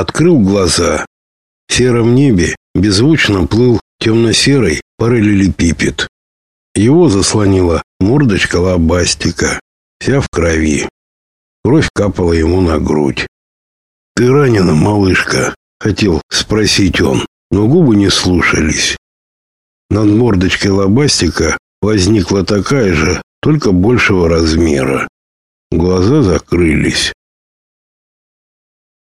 открыл глаза. В сером небе беззвучно плыл темно-серый параллелепипед. Его заслонила мордочка лобастика, вся в крови. Кровь капала ему на грудь. «Ты ранена, малышка?» — хотел спросить он, но губы не слушались. Над мордочкой лобастика возникла такая же, только большего размера. Глаза закрылись.